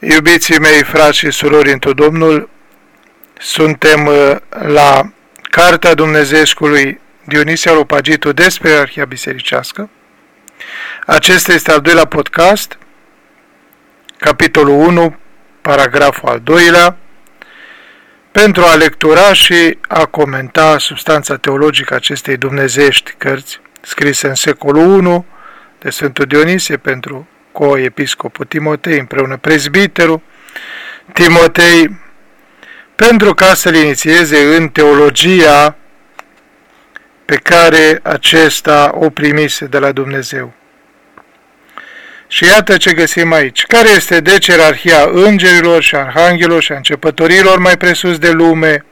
Iubiții mei, frați și surori într Domnul, suntem uh, la Cartea Dumnezeescului Dionisia Lopagitu despre Arhia Bisericească. Acesta este al doilea podcast, capitolul 1, paragraful al doilea, pentru a lectura și a comenta substanța teologică acestei dumnezeiești cărți, scrise în secolul I de Sfântul Dionisie pentru co-episcopul Timotei, împreună prezbiterul Timotei, pentru ca să-l inițieze în teologia pe care acesta o primise de la Dumnezeu. Și iată ce găsim aici. Care este deci ierarhia îngerilor și arhanghelor și a începătorilor mai presus de lume,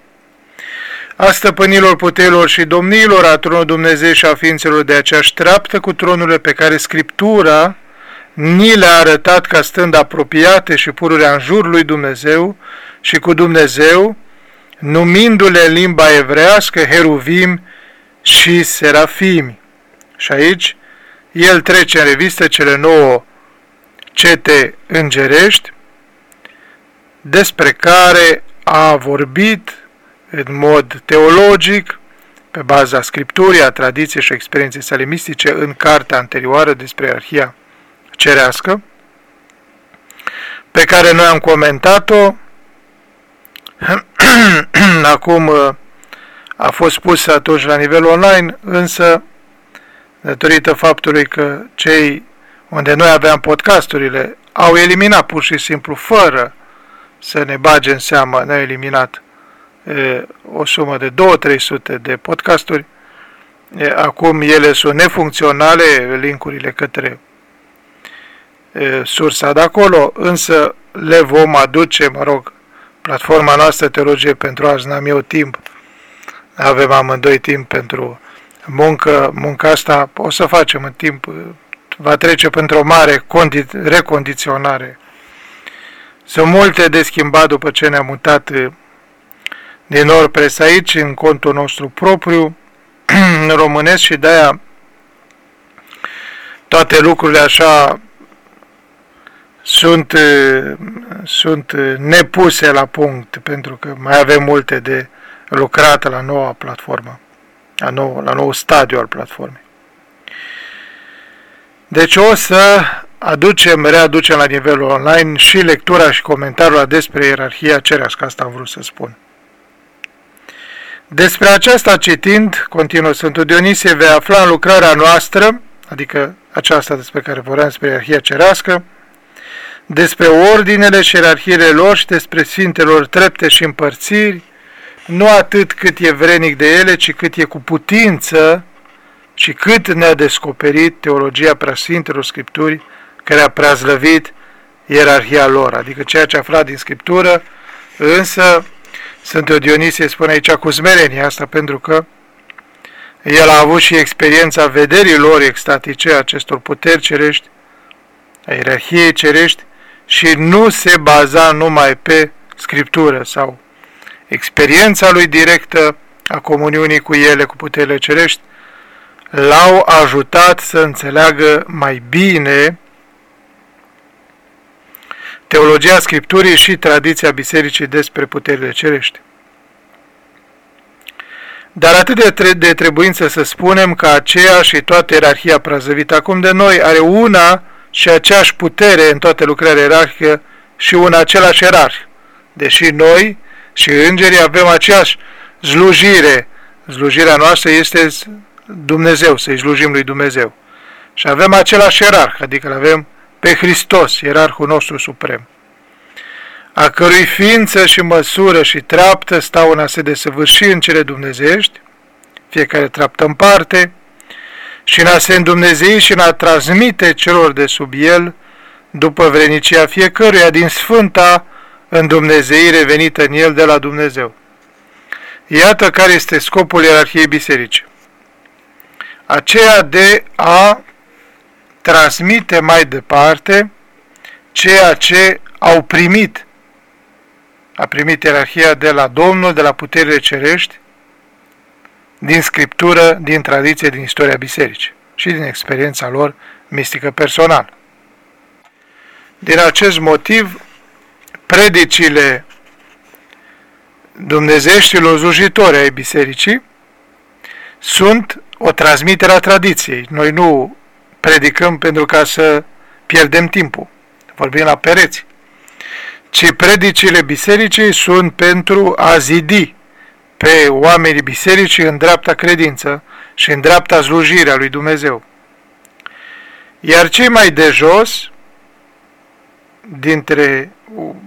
a stăpânilor puterilor și domnilor a tronului Dumnezeu și a ființelor de aceeași treaptă cu tronurile pe care Scriptura ni le-a arătat ca stând apropiate și pururea în jurul lui Dumnezeu și cu Dumnezeu, numindu-le în limba evrească heruvim și serafimi. Și aici el trece în revistă cele nouă cete îngerești, despre care a vorbit în mod teologic, pe baza scripturii, a tradiției și experienței sale mistice, în cartea anterioară despre arhia cerească, pe care noi am comentat-o, acum uh, a fost pusă atunci la nivel online, însă, datorită faptului că cei unde noi aveam podcasturile au eliminat pur și simplu, fără să ne bage în seamă, ne-au eliminat e, o sumă de 2-300 de podcasturi, e, acum ele sunt nefuncționale, linkurile către sursa de acolo, însă le vom aduce, mă rog, platforma noastră Teologie pentru azi, n-am eu timp, avem amândoi timp pentru muncă, munca asta o să facem în timp, va trece pentru o mare recondiționare. Sunt multe de schimbat după ce ne-am mutat din Orpres aici, în contul nostru propriu, în românesc și de-aia toate lucrurile așa sunt, sunt nepuse la punct, pentru că mai avem multe de lucrat la noua platformă, la nou, la nou stadiu al platformei. Deci o să aducem, readucem la nivelul online și lectura și comentariul despre ierarhia cerească, asta am vrut să spun. Despre aceasta citind, continuă Sfântul Dionisie, vei afla în lucrarea noastră, adică aceasta despre care vorbeam despre ierarhia cerească, despre ordinele și ierarhiile lor și despre sfintelor trepte și împărțiri, nu atât cât e vrenic de ele, ci cât e cu putință și cât ne-a descoperit teologia preasfintelor Scripturii, care a preazlăvit ierarhia lor, adică ceea ce a aflat din Scriptură, însă Sfântul Dionisie spune aici cu smerenie asta pentru că el a avut și experiența vederii lor extatice acestor puteri cerești, a ierarhiei cerești, și nu se baza numai pe Scriptură sau experiența lui directă a comuniunii cu ele, cu puterile cerești, l-au ajutat să înțeleagă mai bine teologia Scripturii și tradiția Bisericii despre puterile cerești. Dar atât de, tre- de trebuință să spunem că aceea și toată ierarhia prazăvită acum de noi are una și aceeași putere în toate lucrările ierarhică și un același ierarh. Deși noi și îngerii avem aceeași slujire, slujirea noastră este Dumnezeu, să-i slujim lui Dumnezeu. Și avem același ierarh, adică îl avem pe Hristos, ierarhul nostru suprem, a cărui ființă și măsură și treaptă stau în a se desăvârși în cele dumnezeiești, fiecare treaptă în parte, și în a se îndumnezei și în a transmite celor de sub el, după vrenicia fiecăruia din sfânta îndumnezeire venită în el de la Dumnezeu. Iată care este scopul ierarhiei biserici. Aceea de a transmite mai departe ceea ce au primit. A primit ierarhia de la Domnul, de la puterile cerești, din scriptură, din tradiție, din istoria bisericii și din experiența lor mistică personală. Din acest motiv, predicile dumnezeștilor zujitori ai bisericii sunt o transmitere a tradiției. Noi nu predicăm pentru ca să pierdem timpul. Vorbim la pereți. Ci predicile bisericii sunt pentru a zidi pe oamenii bisericii în dreapta credință și în dreapta slujire a lui Dumnezeu. Iar cei mai de jos, dintre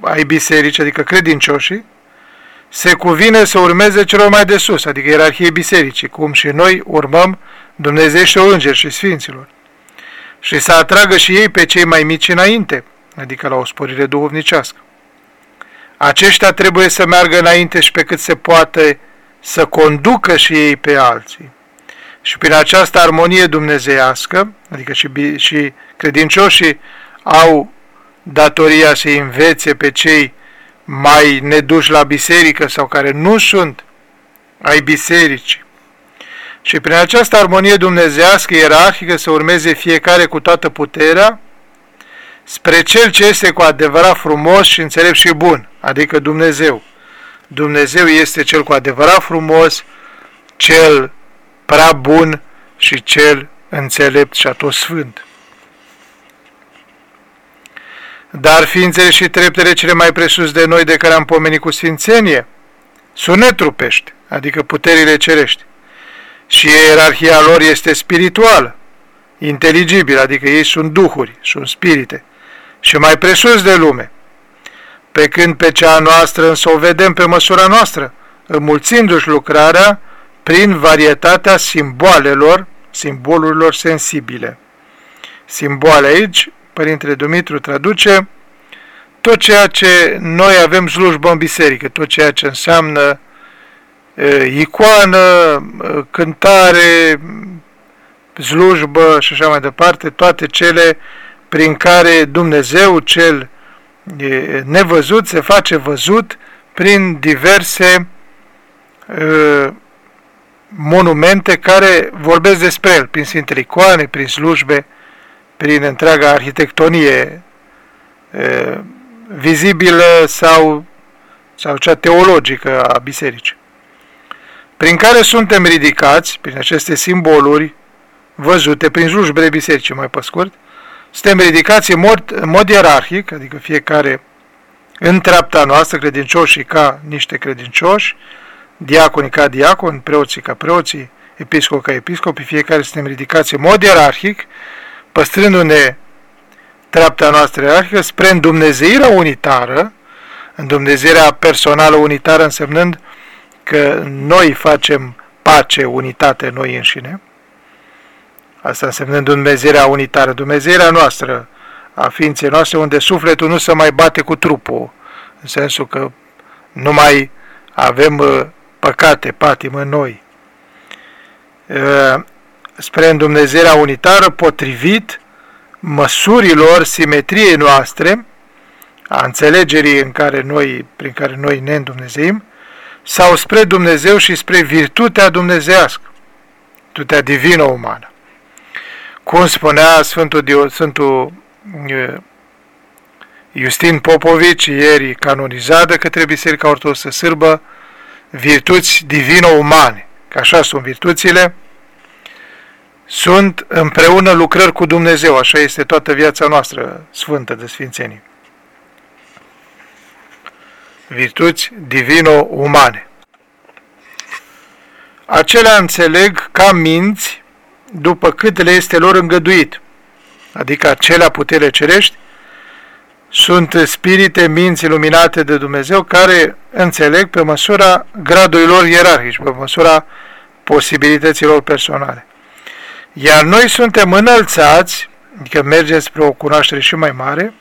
ai bisericii, adică credincioșii, se cuvine să urmeze celor mai de sus, adică ierarhiei bisericii, cum și noi urmăm Dumnezeu și îngeri și sfinților. Și să atragă și ei pe cei mai mici înainte, adică la o sporire duhovnicească. Aceștia trebuie să meargă înainte și pe cât se poate să conducă și ei pe alții. Și prin această armonie dumnezeiască, adică și, și credincioșii au datoria să învețe pe cei mai neduși la biserică sau care nu sunt ai bisericii. Și prin această armonie dumnezească ierarhică să urmeze fiecare cu toată puterea spre Cel ce este cu adevărat frumos și înțelept și bun, adică Dumnezeu. Dumnezeu este Cel cu adevărat frumos, Cel prea bun și Cel înțelept și atot sfânt. Dar ființele și treptele cele mai presus de noi de care am pomenit cu sfințenie sunt netrupești, adică puterile cerești. Și ierarhia lor este spirituală, inteligibilă, adică ei sunt duhuri, sunt spirite, și mai presus de lume. Pe când pe cea noastră însă o vedem pe măsura noastră, înmulțindu-și lucrarea prin varietatea simboalelor, simbolurilor sensibile. Simboale aici Părintele Dumitru traduce tot ceea ce noi avem slujbă în biserică, tot ceea ce înseamnă e, icoană, cântare, slujbă și așa mai departe, toate cele prin care Dumnezeu cel e, nevăzut se face văzut prin diverse e, monumente care vorbesc despre el, prin Sfintele Icoane, prin slujbe, prin întreaga arhitectonie e, vizibilă sau, sau cea teologică a bisericii, prin care suntem ridicați, prin aceste simboluri văzute, prin slujbele bisericii, mai pe scurt, suntem ridicați în mod, în mod ierarhic, adică fiecare în treapta noastră, credincioșii ca niște credincioși, diaconii ca diaconi, preoții ca preoții, episcopi ca episcopi, fiecare suntem ridicați în mod ierarhic, păstrându-ne treapta noastră ierarhică spre îndumnezeirea unitară, îndumnezeirea personală unitară însemnând că noi facem pace, unitate noi înșine, asta însemnând Dumnezeirea unitară, Dumnezeirea noastră, a ființei noastre, unde sufletul nu se mai bate cu trupul, în sensul că nu mai avem uh, păcate, patimă în noi. Uh, spre îndumnezeirea unitară potrivit măsurilor simetriei noastre, a înțelegerii în care noi, prin care noi ne îndumnezeim, sau spre Dumnezeu și spre virtutea dumnezească, virtutea divină umană. Cum spunea Sfântul, Dio, Sfântul Justin Popovici, ieri canonizat de către Biserica Ortodoxă Sârbă, virtuți divino-umane, că așa sunt virtuțile, sunt împreună lucrări cu Dumnezeu, așa este toată viața noastră sfântă de sfințenie. Virtuți divino-umane. Acelea înțeleg ca minți după cât le este lor îngăduit, adică acelea putere cerești, sunt spirite, minți iluminate de Dumnezeu care înțeleg pe măsura gradurilor ierarhici, pe măsura posibilităților personale. Iar noi suntem înălțați, adică mergem spre o cunoaștere și mai mare,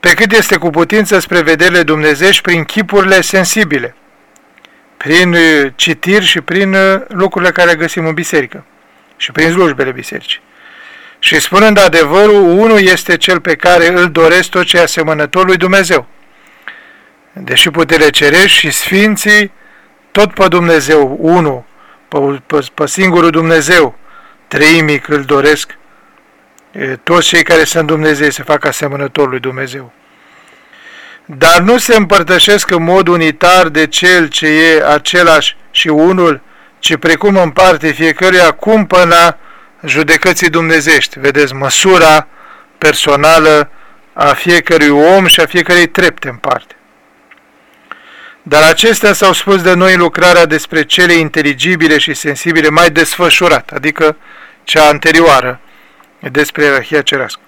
pe cât este cu putință spre vederile dumnezești prin chipurile sensibile, prin uh, citiri și prin uh, lucrurile care găsim în biserică și prin slujbele bisericii. Și spunând adevărul, unul este cel pe care îl doresc tot ce asemănător lui Dumnezeu. Deși putere cerești și sfinții, tot pe Dumnezeu, unul, pe, pe, pe singurul Dumnezeu, treimic îl doresc, toți cei care sunt Dumnezei se fac asemănător lui Dumnezeu. dar nu se împărtășesc în mod unitar de cel ce e același și unul, ci precum în parte fiecăruia cumpăna judecății dumnezești. Vedeți, măsura personală a fiecărui om și a fiecărei trepte în parte. Dar acestea s-au spus de noi lucrarea despre cele inteligibile și sensibile mai desfășurat, adică cea anterioară, despre ierarhia cerească.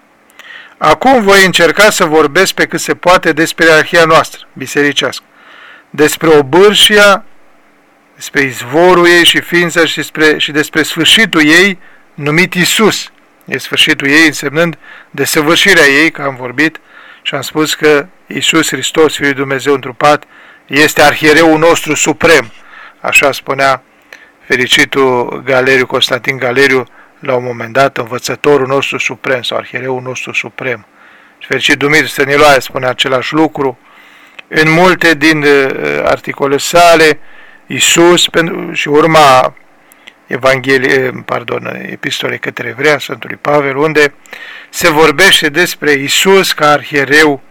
Acum voi încerca să vorbesc pe cât se poate despre ierarhia noastră, bisericească, despre obârșia, despre izvorul ei și ființa și despre, și despre sfârșitul ei numit Isus. E sfârșitul ei însemnând desăvârșirea ei, că am vorbit și am spus că Isus Hristos, Fiul Dumnezeu întrupat, este arhiereul nostru suprem, așa spunea fericitul Galeriu, Constantin Galeriu, la un moment dat, învățătorul nostru suprem sau arhiereul nostru suprem. Și fericit Dumitru Stăniloae spune același lucru. În multe din uh, articole sale, Isus și urma Evanghelie, pardon, epistole către Evrea Sfântului Pavel, unde se vorbește despre Isus ca arhiereu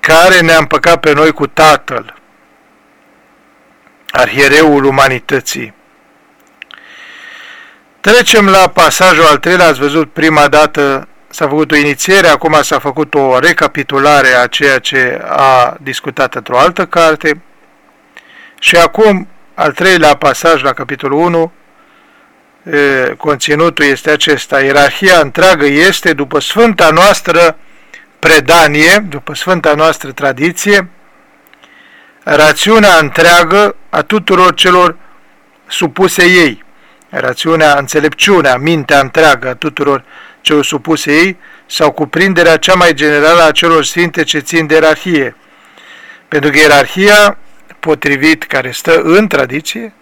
care ne-a împăcat pe noi cu Tatăl, arhiereul umanității. Trecem la pasajul al treilea, ați văzut prima dată s-a făcut o inițiere, acum s-a făcut o recapitulare a ceea ce a discutat într-o altă carte și acum al treilea pasaj la capitolul 1 e, conținutul este acesta, ierarhia întreagă este după sfânta noastră predanie, după sfânta noastră tradiție, rațiunea întreagă a tuturor celor supuse ei, rațiunea, înțelepciunea, mintea întreagă a tuturor celor supuse ei, sau cuprinderea cea mai generală a celor sfinte ce țin de ierarhie. Pentru că ierarhia, potrivit care stă în tradiție,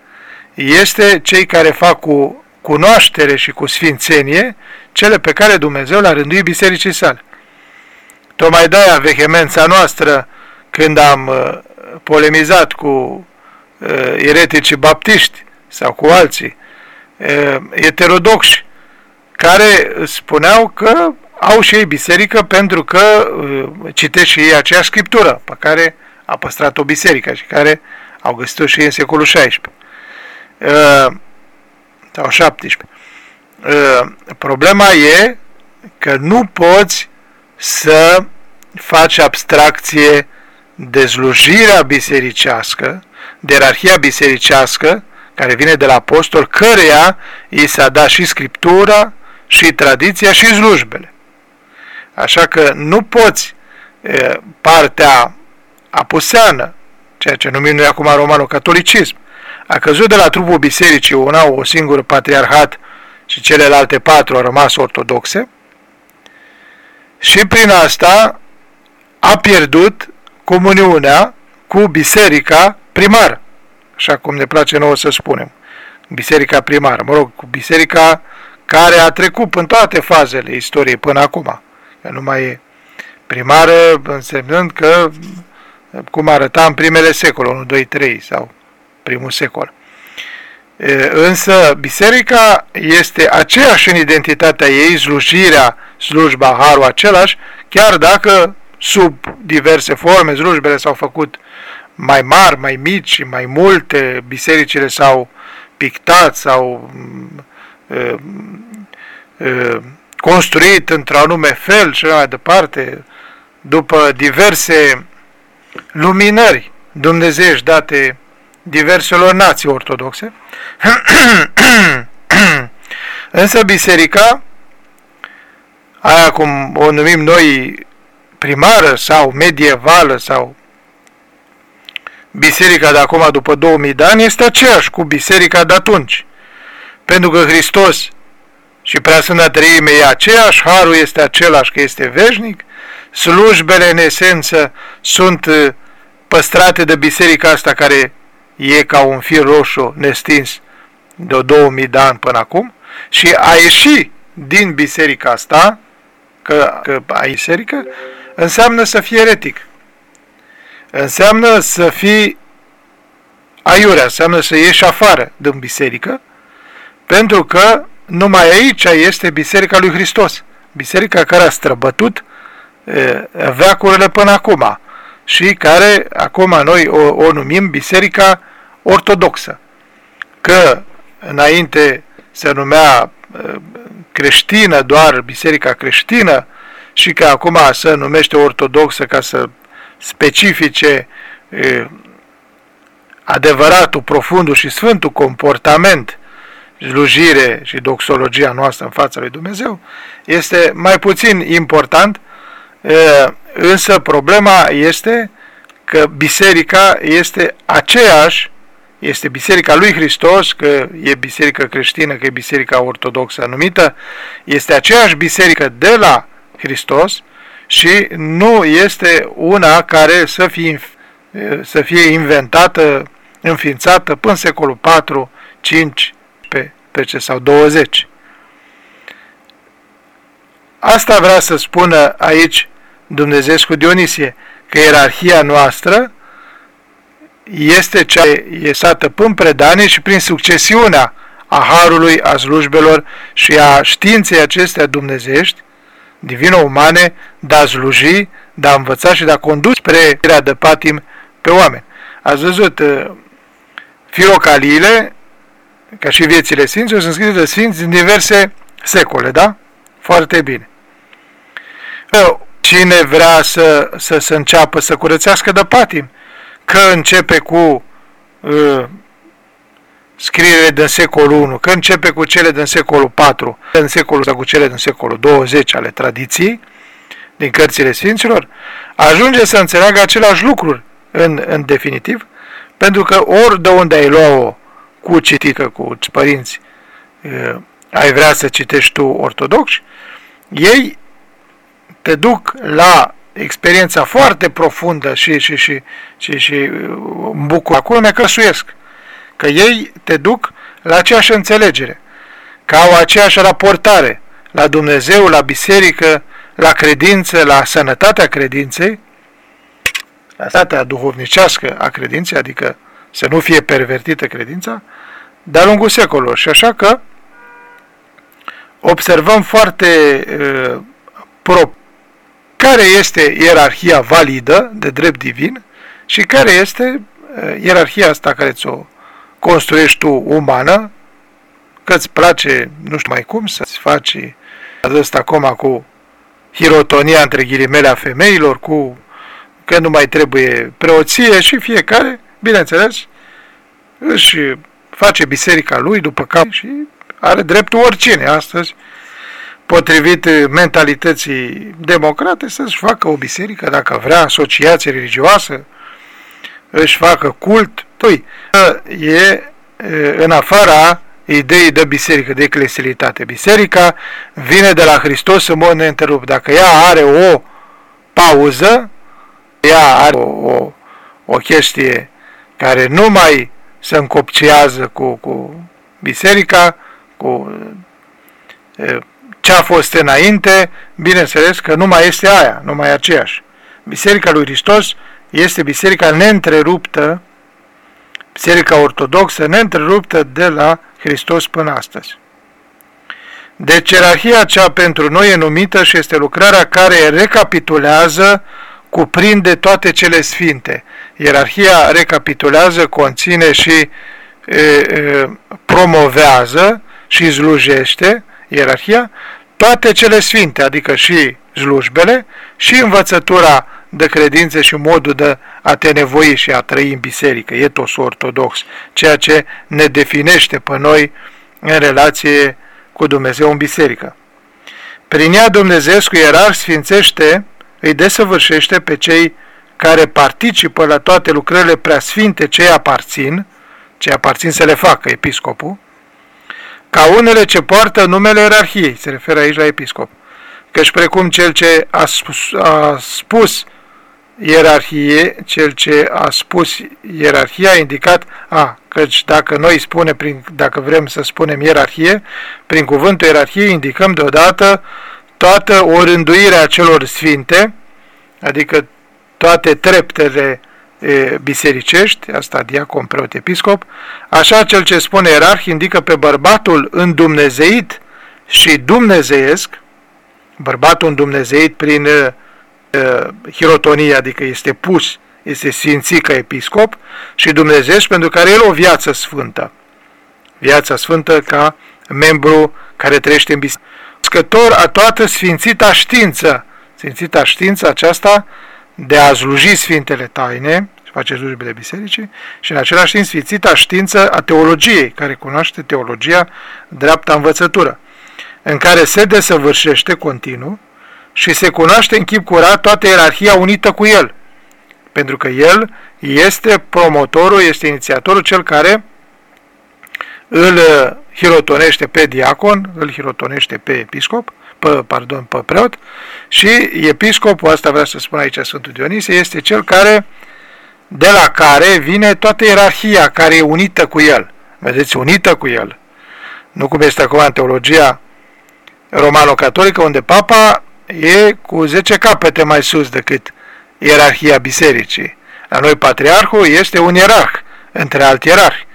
este cei care fac cu cunoaștere și cu sfințenie cele pe care Dumnezeu le-a rânduit bisericii sale. Tocmai de-aia vehemența noastră când am uh, polemizat cu uh, ereticii baptiști sau cu alții uh, eterodoxi care spuneau că au și ei biserică pentru că uh, citesc și ei aceeași scriptură pe care a păstrat-o biserica și care au găsit-o și ei în secolul XVI uh, sau 17. Uh, problema e că nu poți să faci abstracție de slujirea bisericească, de ierarhia bisericească, care vine de la apostol, căreia i s-a dat și scriptura, și tradiția, și slujbele. Așa că nu poți e, partea apuseană, ceea ce numim noi acum romano-catolicism, a căzut de la trupul bisericii, una o singură patriarhat și celelalte patru au rămas ortodoxe, și prin asta a pierdut comuniunea cu biserica primară, așa cum ne place nouă să spunem, biserica primară, mă rog, cu biserica care a trecut în toate fazele istoriei până acum, că nu mai e primară, însemnând că cum arăta în primele secole, 1, 2, 3 sau primul secol. Însă biserica este aceeași în identitatea ei, slujirea, slujba, harul același, chiar dacă sub diverse forme, slujbele s-au făcut mai mari, mai mici, mai multe, bisericile s-au pictat, s-au uh, uh, construit într-un anume fel și mai departe, după diverse luminări dumnezeiești date diverselor nații ortodoxe. Însă biserica, aia cum o numim noi primară sau medievală sau biserica de acum după 2000 de ani este aceeași cu biserica de atunci. Pentru că Hristos și Preasfânta Treime e aceeași, Harul este același că este veșnic, slujbele în esență sunt uh, păstrate de biserica asta care e ca un fir roșu nestins de 2000 de ani până acum și a ieși din biserica asta, că, că a biserică, înseamnă să fii eretic. Înseamnă să fii aiurea, înseamnă să ieși afară din biserică, pentru că numai aici este Biserica lui Hristos. Biserica care a străbătut e, veacurile până acum și care acum noi o, o numim Biserica Ortodoxă. Că înainte se numea uh, creștină, doar Biserica creștină, și că acum se numește ortodoxă ca să specifice e, adevăratul, profundul și sfântul comportament, slujire și doxologia noastră în fața lui Dumnezeu, este mai puțin important, e, însă problema este că biserica este aceeași, este biserica lui Hristos, că e biserică creștină, că e biserica ortodoxă numită, este aceeași biserică de la Hristos și nu este una care să fie, să fie inventată, înființată până în secolul 4, 5, pe, pe ce sau 20. Asta vrea să spună aici Dumnezeescu Dionisie, că ierarhia noastră este cea iesată până predanie și prin succesiunea a harului, a slujbelor și a științei acestea dumnezești, divino-umane, de a sluji, de a învăța și de a conduce spre de patim pe oameni. Ați văzut, uh, firocaliile, ca și viețile Sfinților, sunt scrise de Sfinți din diverse secole, da? Foarte bine. Cine vrea să, să, să înceapă să curățească de patim, că începe cu uh, scriere din secolul 1, că începe cu cele din secolul 4, în secolul sau cu cele din secolul 20 ale tradiției, din cărțile Sfinților, ajunge să înțeleagă același lucruri în, în definitiv, pentru că ori de unde ai lua-o cu citică, cu părinți, ai vrea să citești tu ortodoxi, ei te duc la experiența foarte profundă și, și, și, și, și îmi bucur. Acolo mi căsuiesc că ei te duc la aceeași înțelegere, că au aceeași raportare la Dumnezeu, la biserică, la credință, la sănătatea credinței, la sănătatea duhovnicească a credinței, adică să nu fie pervertită credința, de-a lungul secolului. Și așa că observăm foarte uh, pro care este ierarhia validă de drept divin și care este uh, ierarhia asta care ți-o construiești tu umană, că îți place, nu știu mai cum, să-ți faci asta acum cu hirotonia între ghilimele a femeilor, cu că nu mai trebuie preoție și fiecare, bineînțeles, își face biserica lui după cap și are dreptul oricine astăzi, potrivit mentalității democrate, să-și facă o biserică, dacă vrea, asociație religioasă, își facă cult, Păi, e în afara ideii de biserică, de eclesialitate. Biserica vine de la Hristos în mod neîntrerupt. Dacă ea are o pauză, ea are o, o, o chestie care nu mai se încopcează cu, cu biserica, cu ce a fost înainte, bineînțeles că nu mai este aia, nu mai aceeași. Biserica lui Hristos este biserica neîntreruptă Biserica Ortodoxă neîntreruptă de la Hristos până astăzi. Deci ierarhia cea pentru noi e numită și este lucrarea care recapitulează, cuprinde toate cele sfinte. Ierarhia recapitulează, conține și e, e, promovează și slujește, ierarhia, toate cele sfinte, adică și slujbele și învățătura de credință și modul de a te nevoi și a trăi în biserică, etos ortodox, ceea ce ne definește pe noi în relație cu Dumnezeu în biserică. Prin ea Dumnezeescu ierarh sfințește, îi desăvârșește pe cei care participă la toate lucrările preasfinte ce aparțin, ce aparțin să le facă episcopul, ca unele ce poartă numele ierarhiei, se referă aici la episcop, căci precum cel ce a spus, a spus ierarhie, cel ce a spus ierarhia a indicat, a, căci dacă noi spunem, prin, dacă vrem să spunem ierarhie, prin cuvântul ierarhie indicăm deodată toată o rânduire a celor sfinte, adică toate treptele e, bisericești, asta diacon, preot, episcop, așa cel ce spune ierarh indică pe bărbatul îndumnezeit și dumnezeiesc, bărbatul îndumnezeit prin uh, hirotonie, adică este pus, este sfințit ca episcop și Dumnezeu pentru care el o viață sfântă. Viața sfântă ca membru care trăiește în biserică. Scător a toată sfințita știință, sfințita știință aceasta de a sluji Sfintele Taine, și face slujbele bisericii, și în același timp sfințita știință a teologiei, care cunoaște teologia dreapta învățătură, în care se desăvârșește continuu și se cunoaște în chip curat toată ierarhia unită cu el, pentru că el este promotorul, este inițiatorul, cel care îl hirotonește pe diacon, îl hirotonește pe episcop, pe, pardon, pe preot și episcopul, asta vrea să spun aici Sfântul Dionisie, este cel care, de la care vine toată ierarhia care e unită cu el. Vedeți, unită cu el. Nu cum este acum în teologia romano-catolică, unde papa e cu 10 capete mai sus decât ierarhia bisericii. La noi patriarhul este un ierarh, între alți ierarhi.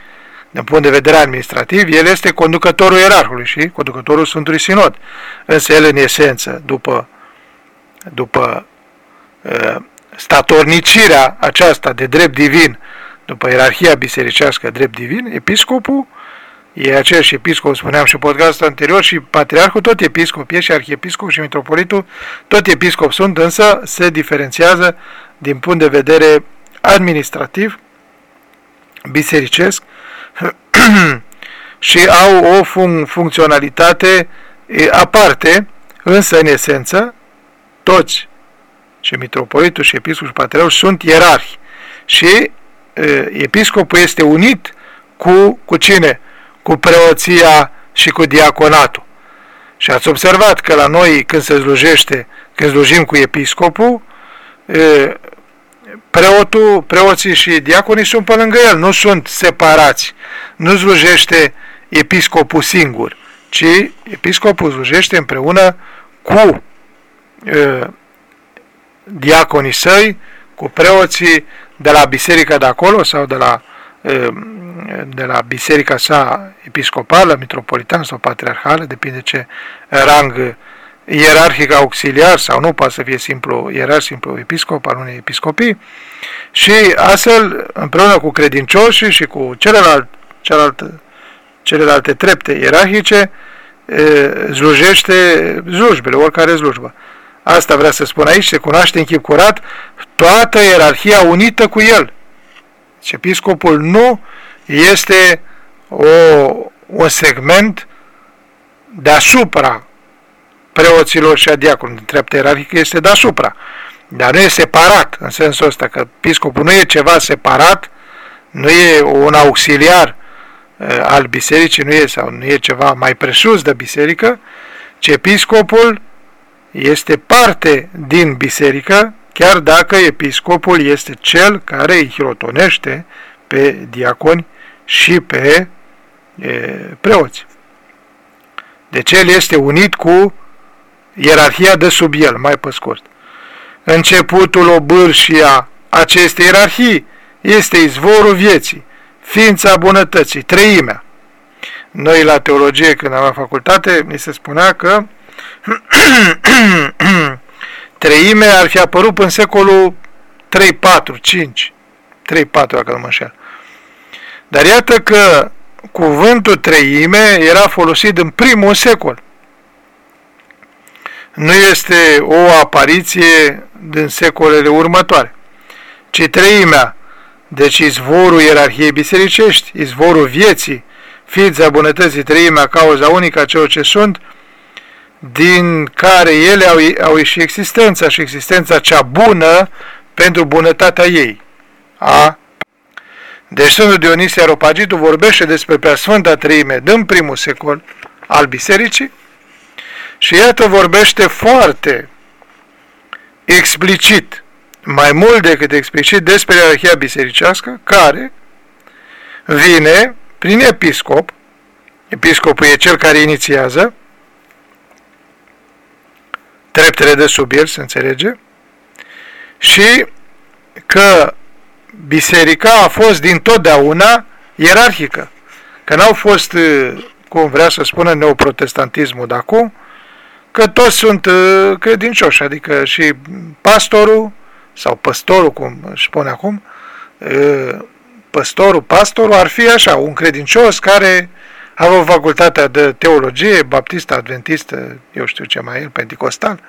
Din punct de vedere administrativ, el este conducătorul ierarhului și conducătorul Sfântului Sinod. Însă el, în esență, după, după uh, statornicirea aceasta de drept divin, după ierarhia bisericească drept divin, episcopul e aceeași episcop, spuneam și podcastul anterior, și patriarhul, tot episcop e și arhiepiscop și mitropolitul, tot episcop sunt, însă se diferențiază din punct de vedere administrativ, bisericesc, și au o fun funcționalitate aparte, însă în esență, toți, și mitropolitul și episcopul și patriarhul sunt ierarhi și episcopul este unit cu, cu cine? Cu preoția și cu diaconatul. Și ați observat că la noi când se slujește, când slujim cu episcopul, preotul, preoții și diaconii sunt pe lângă el, nu sunt separați. Nu slujește episcopul singur, ci episcopul slujește împreună cu e, diaconii săi, cu preoții de la biserica de acolo sau de la, e, de la biserica sa episcopală, metropolitană sau patriarhală, depinde ce rang ierarhic auxiliar sau nu, poate să fie simplu ierarh, simplu episcop al unei episcopii. Și astfel, împreună cu credincioșii și cu celălalt, celălalt, celelalte trepte ierarhice, slujește slujbele, oricare slujbă. Asta vrea să spun aici, se cunoaște în chip curat toată ierarhia unită cu el. Și episcopul nu este o, un segment deasupra preoților și a diaconului. Treapta ierarhică este deasupra. Dar nu e separat, în sensul ăsta, că episcopul nu e ceva separat, nu e un auxiliar uh, al bisericii, nu e, sau nu e ceva mai presus de biserică, ci episcopul este parte din biserică, chiar dacă episcopul este cel care îi hirotonește pe diaconi și pe e, preoți. Deci el este unit cu ierarhia de sub el, mai pe scurt. Începutul obârșia acestei ierarhii este izvorul vieții, ființa bunătății, treimea. Noi la teologie, când aveam facultate, ni se spunea că treimea ar fi apărut în secolul 3, 4, 5, 3, 4, dacă nu mă înșel. Dar iată că cuvântul treime era folosit în primul secol nu este o apariție din secolele următoare, ci treimea, deci izvorul ierarhiei bisericești, izvorul vieții, ființa bunătății, treimea, cauza unică a celor ce sunt, din care ele au, au ieșit existența și existența cea bună pentru bunătatea ei. A? Deci Sfântul Dionisie Aropagitul vorbește despre Preasfânta Treime din primul secol al bisericii, și iată vorbește foarte explicit, mai mult decât explicit, despre ierarhia bisericească, care vine prin episcop, episcopul e cel care inițiază, treptele de sub el, se înțelege, și că biserica a fost din totdeauna ierarhică, că n-au fost, cum vrea să spună neoprotestantismul de acum, că toți sunt uh, credincioși, adică și pastorul sau păstorul, cum își spune acum, uh, păstorul, pastorul ar fi așa, un credincios care avea o facultate de teologie, baptistă, adventistă, eu știu ce mai e, penticostal,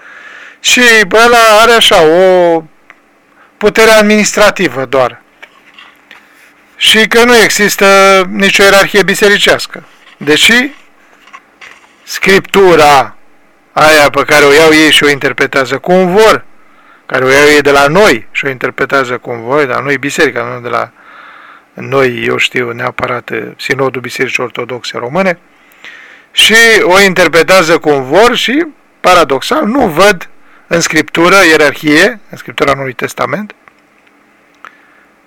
și ăla are așa o putere administrativă doar. Și că nu există nicio ierarhie bisericească. Deși scriptura aia pe care o iau ei și o interpretează cum vor, care o iau ei de la noi și o interpretează cum vor, dar noi biserica, nu de la noi, eu știu, neapărat Sinodul Bisericii Ortodoxe Române, și o interpretează cum vor și, paradoxal, nu văd în Scriptură ierarhie, în Scriptura Noului Testament,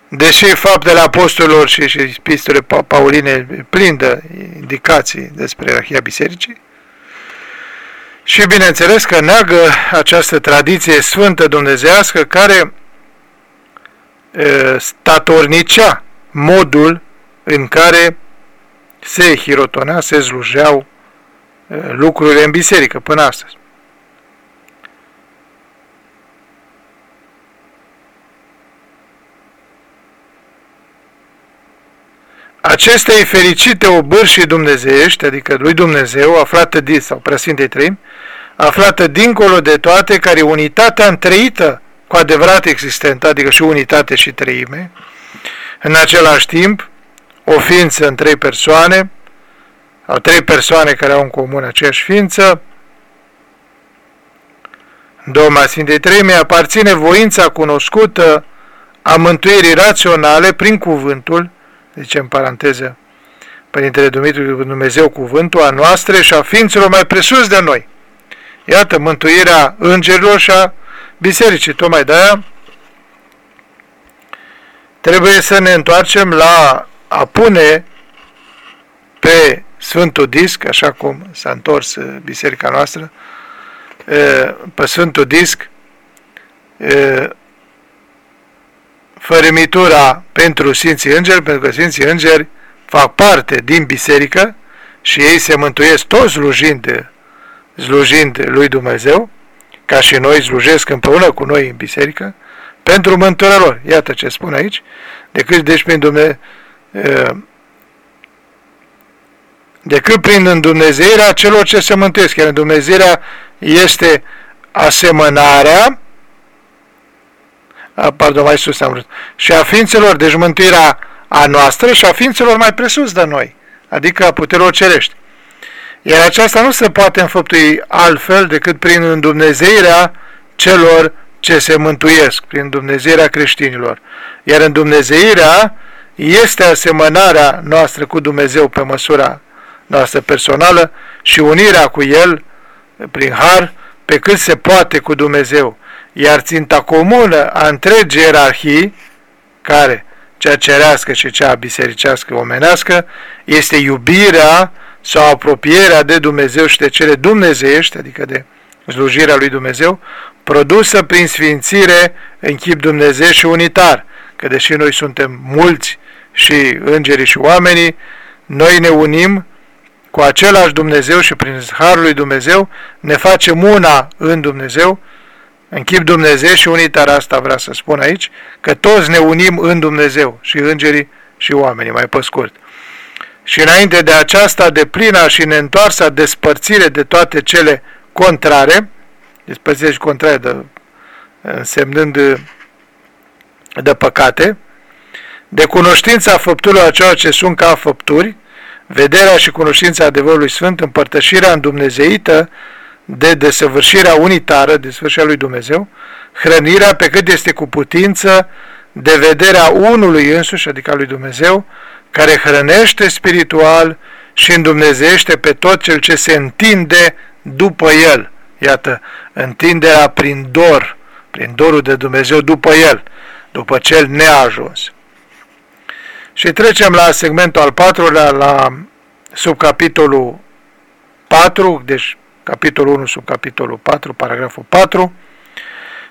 deși faptele apostolilor și, și epistole pauline plin de indicații despre ierarhia bisericii, și bineînțeles că neagă această tradiție sfântă dumnezească care e, statornicea modul în care se hirotonea, se slujeau lucrurile în biserică până astăzi. acestei fericite obârșii dumnezeiești, adică lui Dumnezeu, aflată din, sau preasfintei trăim, aflată dincolo de toate, care unitatea întreită cu adevărat existentă, adică și unitate și treime, în același timp, o ființă în trei persoane, au trei persoane care au în comun aceeași ființă, Doma Sfintei Treime aparține voința cunoscută a mântuirii raționale prin cuvântul, zice în paranteză Părintele Dumitru Dumnezeu cuvântul a noastră și a ființelor mai presus de noi. Iată, mântuirea îngerilor și a bisericii. Tocmai de-aia trebuie să ne întoarcem la a pune pe Sfântul Disc, așa cum s-a întors uh, biserica noastră, uh, pe Sfântul Disc, uh, fărâmitura pentru Sfinții Îngeri, pentru că Sfinții Îngeri fac parte din biserică și ei se mântuiesc toți slujind, slujind lui Dumnezeu, ca și noi slujesc împreună cu noi în biserică, pentru mântuirea lor. Iată ce spun aici. Decât, deci, prin Dumnezeu, decât prin îndumnezeirea celor ce se mântuiesc. Iar îndumnezeirea este asemănarea a, pardon, mai sus am vrut, și a ființelor, deci mântuirea a noastră și a ființelor mai presus de noi, adică a puterilor cerești. Iar aceasta nu se poate înfăptui altfel decât prin îndumnezeirea celor ce se mântuiesc, prin Dumnezeirea creștinilor. Iar în Dumnezeirea este asemănarea noastră cu Dumnezeu pe măsura noastră personală și unirea cu El prin har pe cât se poate cu Dumnezeu iar ținta comună a întregii ierarhii, care, cea cerească și cea bisericească omenească, este iubirea sau apropierea de Dumnezeu și de cele dumnezeiești, adică de slujirea lui Dumnezeu, produsă prin sfințire în chip Dumnezeu și unitar, că deși noi suntem mulți și îngerii și oamenii, noi ne unim cu același Dumnezeu și prin Harul lui Dumnezeu ne facem una în Dumnezeu, în chip Dumnezeu și unitar asta vrea să spun aici, că toți ne unim în Dumnezeu, și îngerii și oamenii, mai pe scurt. Și înainte de aceasta, de plina și neîntoarsa despărțire de toate cele contrare, despărțire și contrare, de, însemnând de păcate, de cunoștința făpturilor ceea ce sunt ca făpturi, vederea și cunoștința adevărului sfânt, împărtășirea îndumnezeită de desăvârșirea unitară, de sfârșirea lui Dumnezeu, hrănirea pe cât este cu putință de vederea unului însuși, adică lui Dumnezeu, care hrănește spiritual și îndumnezește pe tot cel ce se întinde după el. Iată, întinderea prin dor, prin dorul de Dumnezeu după el, după cel neajuns. Și trecem la segmentul al patrulea, la subcapitolul 4, deci capitolul 1 sub capitolul 4, paragraful 4,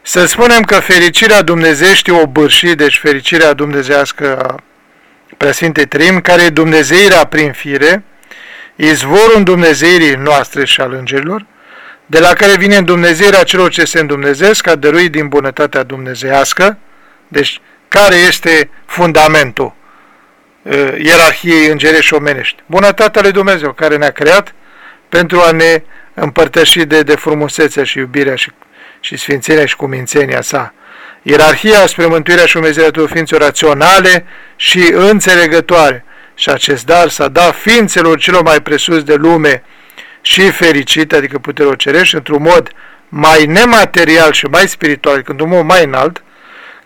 să spunem că fericirea dumnezeiești o bârșii, deci fericirea dumnezească a Preasfintei Trim, care e dumnezeirea prin fire, izvorul Dumnezeirii noastre și al îngerilor, de la care vine Dumnezeirea celor ce se îndumnezesc, ca dăruit din bunătatea dumnezeiască, deci care este fundamentul uh, ierarhiei îngerești și omenești? Bunătatea lui Dumnezeu, care ne-a creat pentru a ne împărtăși de, de frumusețea și iubirea și, și sfințenia și cumințenia sa. Ierarhia spre mântuirea și Dumnezeirea tuturor ființelor raționale și înțelegătoare. Și acest dar s-a dat ființelor celor mai presus de lume și fericit, adică puterea cerești, într-un mod mai nematerial și mai spiritual, adică într-un mod mai înalt,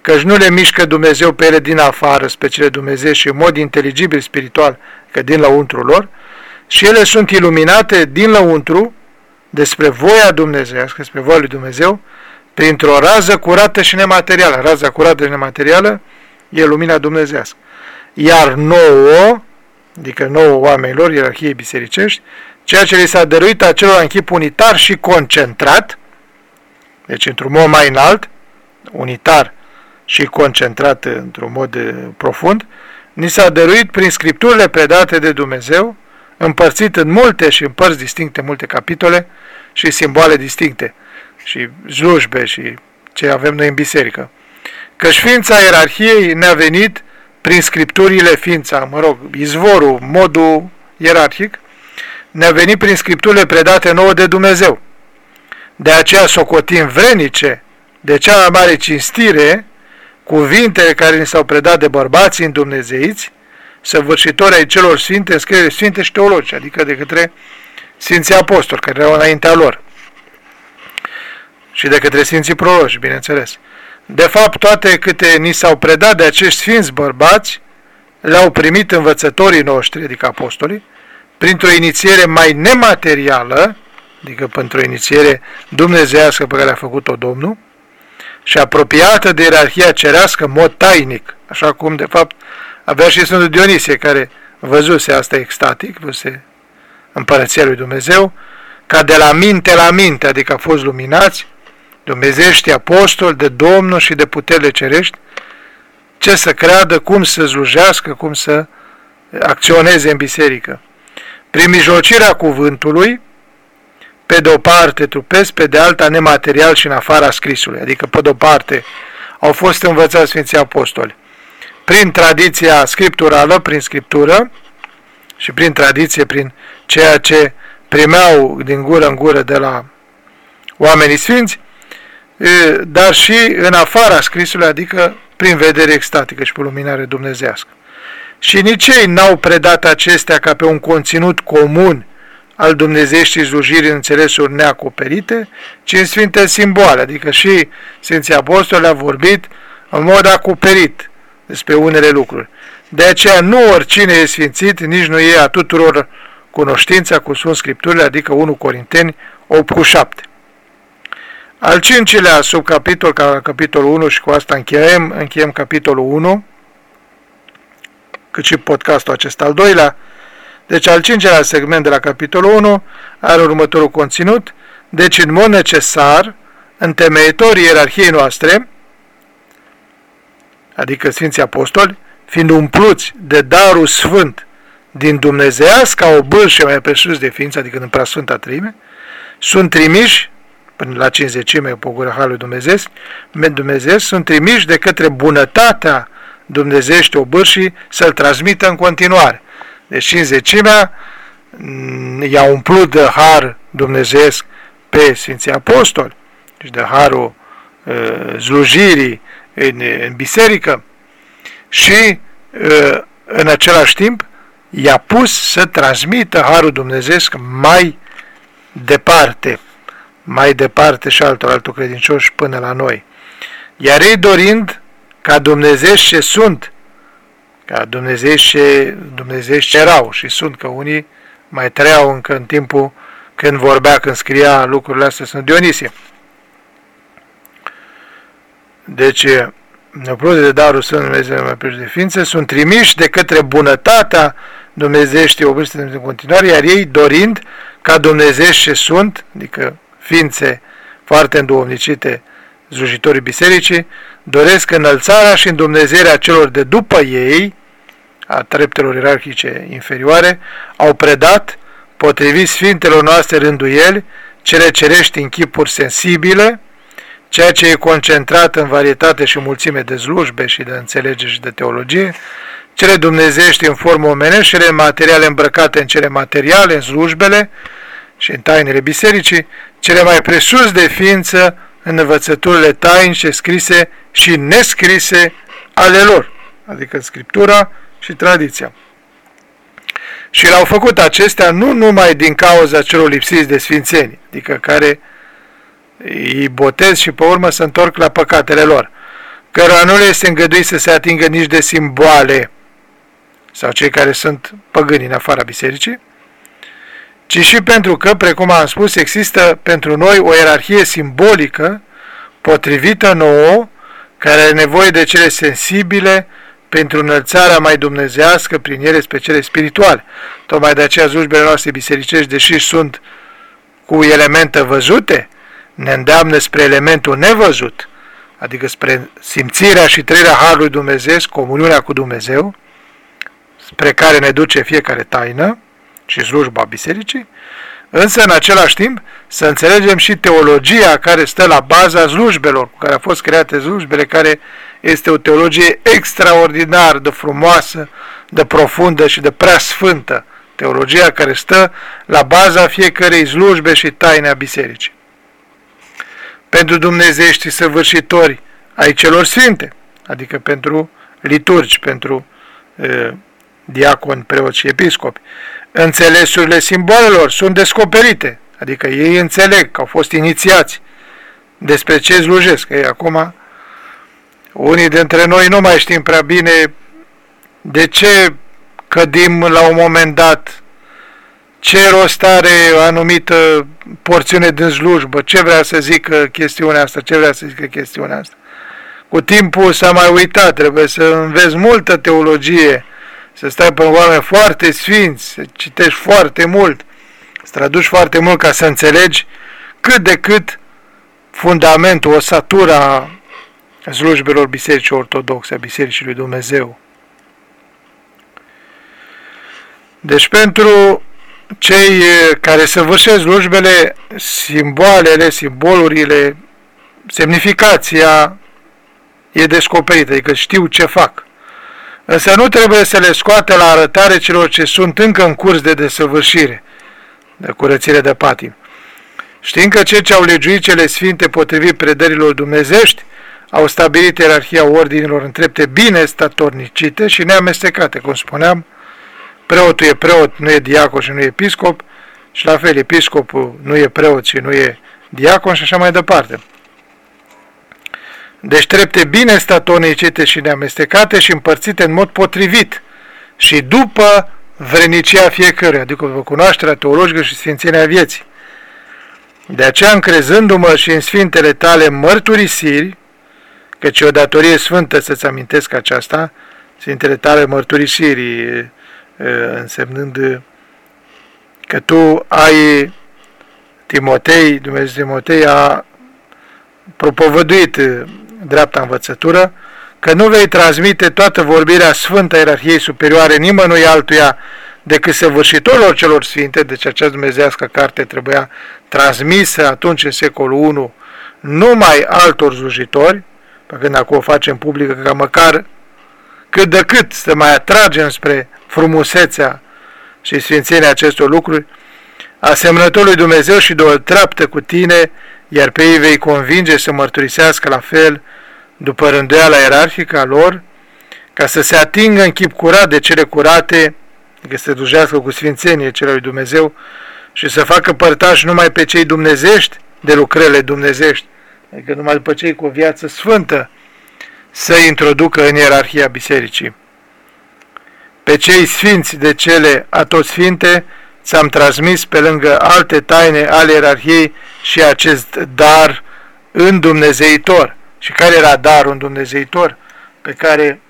căci nu le mișcă Dumnezeu pe ele din afară, spre cele Dumnezeu și în mod inteligibil spiritual, că din lăuntru lor, și ele sunt iluminate din lăuntru despre voia Dumnezeu, despre voia lui Dumnezeu, printr-o rază curată și nematerială. Raza curată și nematerială e lumina dumnezească. Iar nouă, adică nouă oamenilor, ierarhiei bisericești, ceea ce li s-a dăruit acelor în chip unitar și concentrat, deci într-un mod mai înalt, unitar și concentrat într-un mod eh, profund, ni s-a dăruit prin scripturile predate de Dumnezeu, împărțit în multe și în părți distincte, multe capitole și simboale distincte și slujbe și ce avem noi în biserică. Căci ființa ierarhiei ne-a venit prin scripturile ființa, mă rog, izvorul, modul ierarhic, ne-a venit prin scripturile predate nouă de Dumnezeu. De aceea socotim vrenice de cea mai mare cinstire cuvintele care ni s-au predat de bărbații în Dumnezeiți, săvârșitori ai celor sfinte, înscriere sfinte și teologi, adică de către Sfinții Apostoli, care erau înaintea lor. Și de către Sfinții Proroși, bineînțeles. De fapt, toate câte ni s-au predat de acești sfinți bărbați, le-au primit învățătorii noștri, adică apostolii, printr-o inițiere mai nematerială, adică pentru o inițiere dumnezească pe care a făcut-o Domnul, și apropiată de ierarhia cerească în mod tainic, așa cum de fapt avea și Sfântul Dionisie, care văzuse asta extatic, văzuse împărăția lui Dumnezeu, ca de la minte la minte, adică a fost luminați, dumnezești apostoli de Domnul și de puterile cerești, ce să creadă, cum să slujească, cum să acționeze în biserică. Prin mijlocirea cuvântului, pe de o parte trupesc, pe de alta nematerial și în afara scrisului, adică pe de o parte au fost învățați Sfinții Apostoli prin tradiția scripturală, prin scriptură și prin tradiție, prin ceea ce primeau din gură în gură de la oamenii sfinți, dar și în afara scrisului, adică prin vedere extatică și pe luminare dumnezească. Și nici ei n-au predat acestea ca pe un conținut comun al dumnezeieștii slujiri în înțelesuri neacoperite, ci în sfinte simboale, adică și Sfinții Apostoli au vorbit în mod acoperit despre unele lucruri. De aceea nu oricine e sfințit, nici nu e a tuturor cunoștința cu Sfânt Scripturile, adică 1 Corinteni 8 cu 7. Al cincilea subcapitol, ca capitolul 1 și cu asta încheiem, încheiem capitolul 1, cât și podcastul acesta al doilea. Deci al cincelea segment de la capitolul 1 are următorul conținut. Deci în mod necesar, întemeitorii ierarhiei noastre, adică Sfinții Apostoli, fiind umpluți de darul sfânt din dumnezeiasca o bârșă mai presus de ființă, adică în preasfânta trime, sunt trimiși până la cinzecime pe gura Harului Dumnezeu, Dumnezeu sunt trimiși de către bunătatea dumnezeiește obârșii să-l transmită în continuare. Deci cinzecimea mm, i-a umplut de har dumnezeesc pe Sfinții Apostoli, deci de harul uh, slujirii în, în biserică și uh, în același timp i-a pus să transmită harul dumnezeesc mai departe mai departe și altor altor credincioși până la noi. Iar ei dorind ca Dumnezeu ce sunt, ca Dumnezeu ce, Dumnezeu ce erau și sunt, că unii mai trăiau încă în timpul când vorbea, când scria lucrurile astea, sunt Dionisie. Deci, neoprote de darul Sfânt Dumnezeu mai de ființe, sunt trimiși de către bunătatea Dumnezeieștii obârște în continuare, iar ei dorind ca Dumnezeu ce sunt, adică ființe foarte înduomnicite, zujitorii bisericii, doresc înălțarea și îndumnezerea celor de după ei, a treptelor ierarhice inferioare, au predat, potrivit sfintelor noastre rânduieli, cele cerești în chipuri sensibile, ceea ce e concentrat în varietate și mulțime de slujbe și de înțelegere și de teologie, cele dumnezești în formă omenești, cele materiale îmbrăcate în cele materiale, în slujbele și în tainele bisericii, cele mai presus de ființă în învățăturile tainice scrise și nescrise ale lor, adică Scriptura și tradiția. Și l-au făcut acestea nu numai din cauza celor lipsiți de sfințeni, adică care îi botez și pe urmă se întorc la păcatele lor, cărora nu le este îngăduit să se atingă nici de simboale, sau cei care sunt păgâni în afara bisericii, ci și pentru că, precum am spus, există pentru noi o ierarhie simbolică potrivită nouă, care are nevoie de cele sensibile pentru înălțarea mai dumnezească prin ele spre cele spirituale. Tocmai de aceea slujbele noastre bisericești, deși sunt cu elemente văzute, ne îndeamnă spre elementul nevăzut, adică spre simțirea și trăirea Harului Dumnezeu, comuniunea cu Dumnezeu, spre care ne duce fiecare taină și slujba bisericii, însă în același timp să înțelegem și teologia care stă la baza slujbelor, cu care au fost create slujbele, care este o teologie extraordinar de frumoasă, de profundă și de prea sfântă, teologia care stă la baza fiecărei slujbe și taine a bisericii. Pentru dumnezeiești săvârșitori ai celor sfinte, adică pentru liturgi, pentru uh, diaconi, preoți și episcopi. Înțelesurile simbolelor sunt descoperite, adică ei înțeleg că au fost inițiați despre ce slujesc. Ei, acum, unii dintre noi nu mai știm prea bine de ce cădim la un moment dat, ce rost are o anumită porțiune din slujbă, ce vrea să zică chestiunea asta, ce vrea să zică chestiunea asta. Cu timpul s-a mai uitat, trebuie să înveți multă teologie să stai pe oameni foarte sfinți, să citești foarte mult, să traduci foarte mult ca să înțelegi cât de cât fundamentul, osatura slujbelor Bisericii Ortodoxe, a Bisericii lui Dumnezeu. Deci pentru cei care săvârșesc slujbele, simboalele, simbolurile, semnificația e descoperită, adică știu ce fac. Însă nu trebuie să le scoate la arătare celor ce sunt încă în curs de desăvârșire, de curățire de patim. Știind că cei ce au legiuit cele sfinte potrivit predărilor dumnezești, au stabilit ierarhia ordinilor în trepte bine statornicite și neamestecate, cum spuneam, preotul e preot, nu e diacon și nu e episcop, și la fel episcopul nu e preot și nu e diacon și așa mai departe. Deci trepte bine statonicite și neamestecate și împărțite în mod potrivit și după vrenicia fiecăruia, adică după cunoașterea teologică și sfințenia vieții. De aceea, încrezându-mă și în sfintele tale mărturisiri, căci e o datorie sfântă să-ți amintesc aceasta, sfintele tale mărturisiri, însemnând că tu ai Timotei, Dumnezeu Timotei a propovăduit dreapta învățătură, că nu vei transmite toată vorbirea Sfântă Ierarhiei Superioare nimănui altuia decât săvârșitorilor celor sfinte, deci această dumnezească carte trebuia transmisă atunci în secolul I numai altor slujitori, pe când acum o facem publică ca măcar cât de cât să mai atragem spre frumusețea și sfințenia acestor lucruri, asemănătorului Dumnezeu și de o treaptă cu tine, iar pe ei vei convinge să mărturisească la fel după rânduiala ierarhică a lor, ca să se atingă în chip curat de cele curate, că se dujească cu sfințenie cele lui Dumnezeu și să facă părtași numai pe cei dumnezești de lucrările dumnezești, adică numai după cei cu o viață sfântă să introducă în ierarhia bisericii. Pe cei sfinți de cele atosfinte ți-am transmis pe lângă alte taine ale ierarhiei și acest dar în Dumnezeitor, și care era darul Dumnezeitor pe care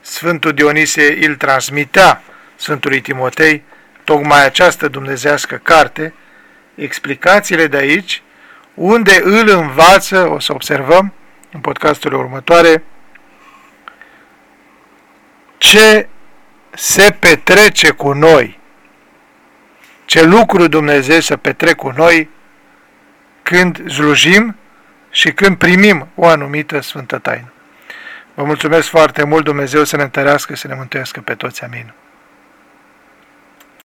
Sfântul Dionisie îl transmitea Sfântului Timotei, tocmai această dumnezească carte, explicațiile de aici, unde îl învață, o să observăm în podcasturile următoare, ce se petrece cu noi, ce lucru Dumnezeu să petrec cu noi când slujim și când primim o anumită sfântă taină. Vă mulțumesc foarte mult, Dumnezeu să ne întărească, să ne mântuiască pe toți, amin.